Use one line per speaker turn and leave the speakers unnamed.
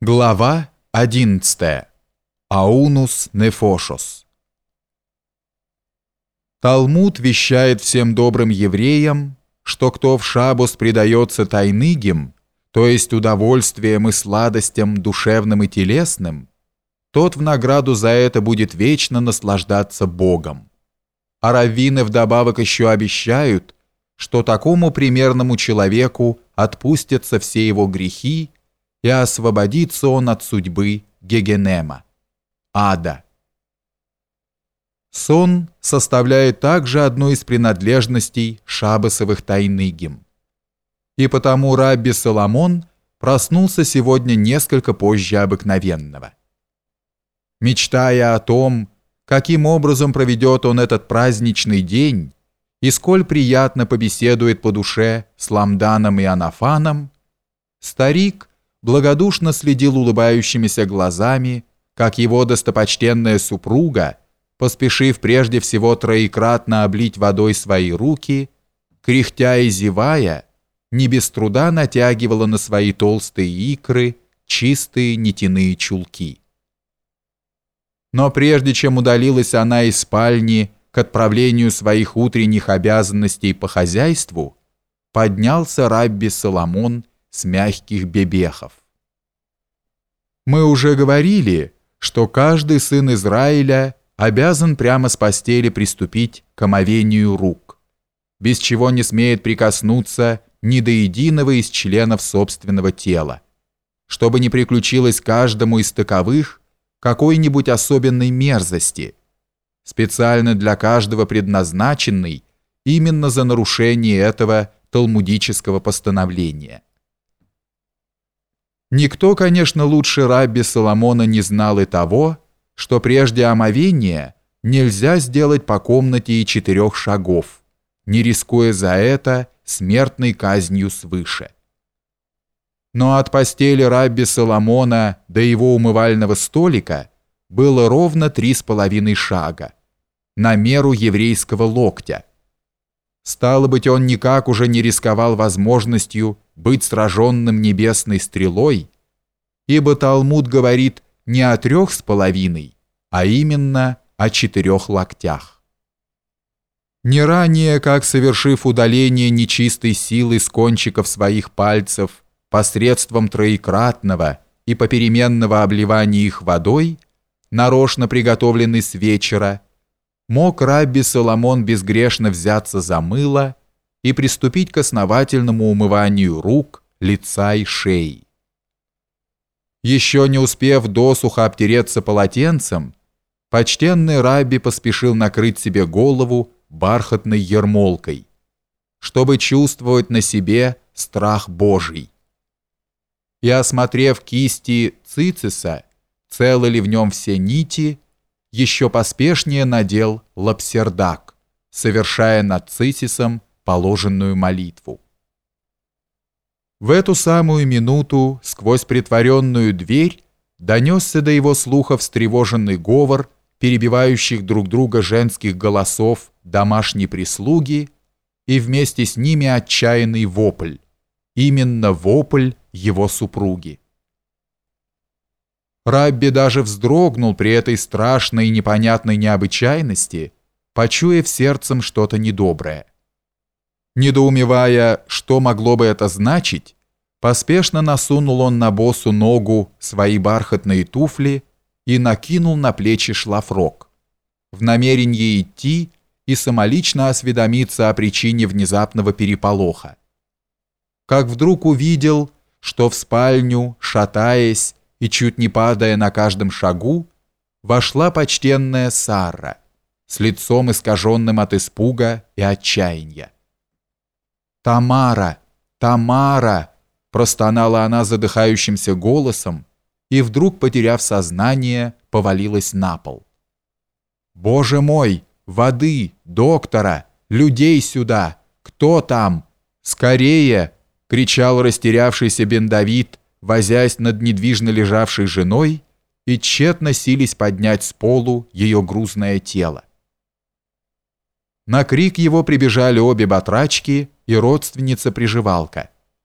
Глава 11. Аунус Нефошос. Талмуд вещает всем добрым евреям, что кто в шабус предается тайныгим, то есть удовольствием и сладостям душевным и телесным, тот в награду за это будет вечно наслаждаться Богом. А раввины вдобавок еще обещают, что такому примерному человеку отпустятся все его грехи и освободится он от судьбы Гегенема, ада. Сон составляет также одну из принадлежностей шабасовых тайныгим. И потому Рабби Соломон проснулся сегодня несколько позже обыкновенного. Мечтая о том, каким образом проведет он этот праздничный день и сколь приятно побеседует по душе с Ламданом и Анафаном, старик благодушно следил улыбающимися глазами, как его достопочтенная супруга, поспешив прежде всего троекратно облить водой свои руки, кряхтя и зевая, не без труда натягивала на свои толстые икры чистые нитяные чулки. Но прежде чем удалилась она из спальни к отправлению своих утренних обязанностей по хозяйству, поднялся Рабби Соломон с мягких бебехов. Мы уже говорили, что каждый сын Израиля обязан прямо с постели приступить к омовению рук, без чего не смеет прикоснуться ни до единого из членов собственного тела, чтобы не приключилось каждому из таковых какой-нибудь особенной мерзости, специально для каждого предназначенной именно за нарушение этого талмудического постановления. Никто, конечно, лучше Рабби Соломона не знал и того, что прежде омовения нельзя сделать по комнате и четырех шагов, не рискуя за это смертной казнью свыше. Но от постели Рабби Соломона до его умывального столика было ровно три с половиной шага, на меру еврейского локтя. Стало быть, он никак уже не рисковал возможностью быть сраженным небесной стрелой, ибо Талмуд говорит не о трех с половиной, а именно о четырех локтях. Не ранее, как совершив удаление нечистой силы с кончиков своих пальцев посредством троекратного и попеременного обливания их водой, нарочно приготовленный с вечера, мог Рабби Соломон безгрешно взяться за мыло и приступить к основательному умыванию рук, лица и шеи. Еще не успев досуха обтереться полотенцем, почтенный Рабби поспешил накрыть себе голову бархатной ермолкой, чтобы чувствовать на себе страх Божий. И осмотрев кисти Цициса, целы ли в нем все нити, еще поспешнее надел лапсердак, совершая над Цицисом положенную молитву. В эту самую минуту сквозь притворенную дверь донесся до его слуха встревоженный говор, перебивающих друг друга женских голосов домашней прислуги, и вместе с ними отчаянный вопль, именно вопль его супруги. Рабби даже вздрогнул при этой страшной и непонятной необычайности, почуяв сердцем что-то недоброе. Недоумевая, что могло бы это значить, поспешно насунул он на босу ногу свои бархатные туфли и накинул на плечи шлафрок, в намерении идти и самолично осведомиться о причине внезапного переполоха. Как вдруг увидел, что в спальню, шатаясь и чуть не падая на каждом шагу, вошла почтенная Сара с лицом искаженным от испуга и отчаяния. «Тамара! Тамара!» – простонала она задыхающимся голосом и вдруг, потеряв сознание, повалилась на пол. «Боже мой! Воды! Доктора! Людей сюда! Кто там? Скорее!» – кричал растерявшийся Бен Давид, возясь над недвижно лежавшей женой и тщетно сились поднять с полу ее грузное тело. На крик его прибежали обе батрачки и родственница-приживалка –